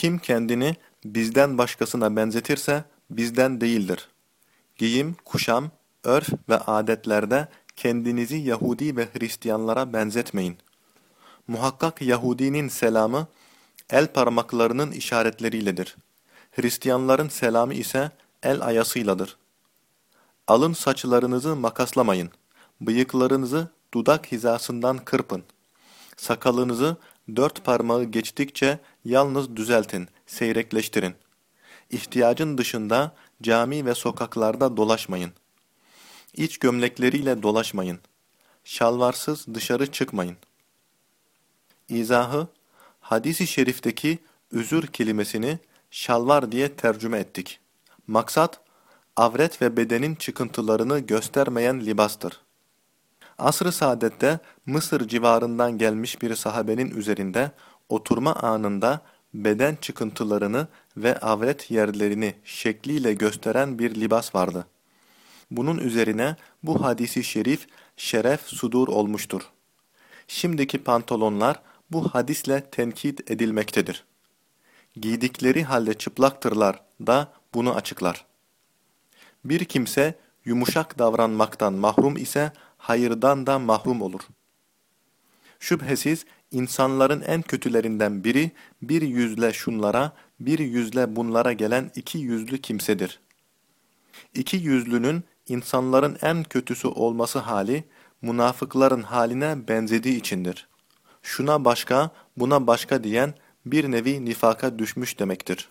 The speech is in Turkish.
Kim kendini bizden başkasına benzetirse bizden değildir. Giyim, kuşam, örf ve adetlerde kendinizi Yahudi ve Hristiyanlara benzetmeyin. Muhakkak Yahudinin selamı el parmaklarının işaretleriyle,dir Hristiyanların selamı ise el ayasıyladır. Alın saçlarınızı makaslamayın. Bıyıklarınızı dudak hizasından kırpın. Sakalınızı dört parmağı geçtikçe yalnız düzeltin, seyrekleştirin. İhtiyacın dışında cami ve sokaklarda dolaşmayın. İç gömlekleriyle dolaşmayın. Şalvarsız dışarı çıkmayın. İzahı, hadisi şerifteki üzür kelimesini şalvar diye tercüme ettik. Maksat, avret ve bedenin çıkıntılarını göstermeyen libastır. Asr-ı saadette Mısır civarından gelmiş bir sahabenin üzerinde oturma anında beden çıkıntılarını ve avret yerlerini şekliyle gösteren bir libas vardı. Bunun üzerine bu hadisi şerif şeref sudur olmuştur. Şimdiki pantolonlar bu hadisle tenkit edilmektedir. Giydikleri halde çıplaktırlar da bunu açıklar. Bir kimse yumuşak davranmaktan mahrum ise hayırdan da mahrum olur. Şüphesiz insanların en kötülerinden biri bir yüzle şunlara, bir yüzle bunlara gelen iki yüzlü kimsedir. İki yüzlünün insanların en kötüsü olması hali, münafıkların haline benzediği içindir. Şuna başka, buna başka diyen bir nevi nifaka düşmüş demektir.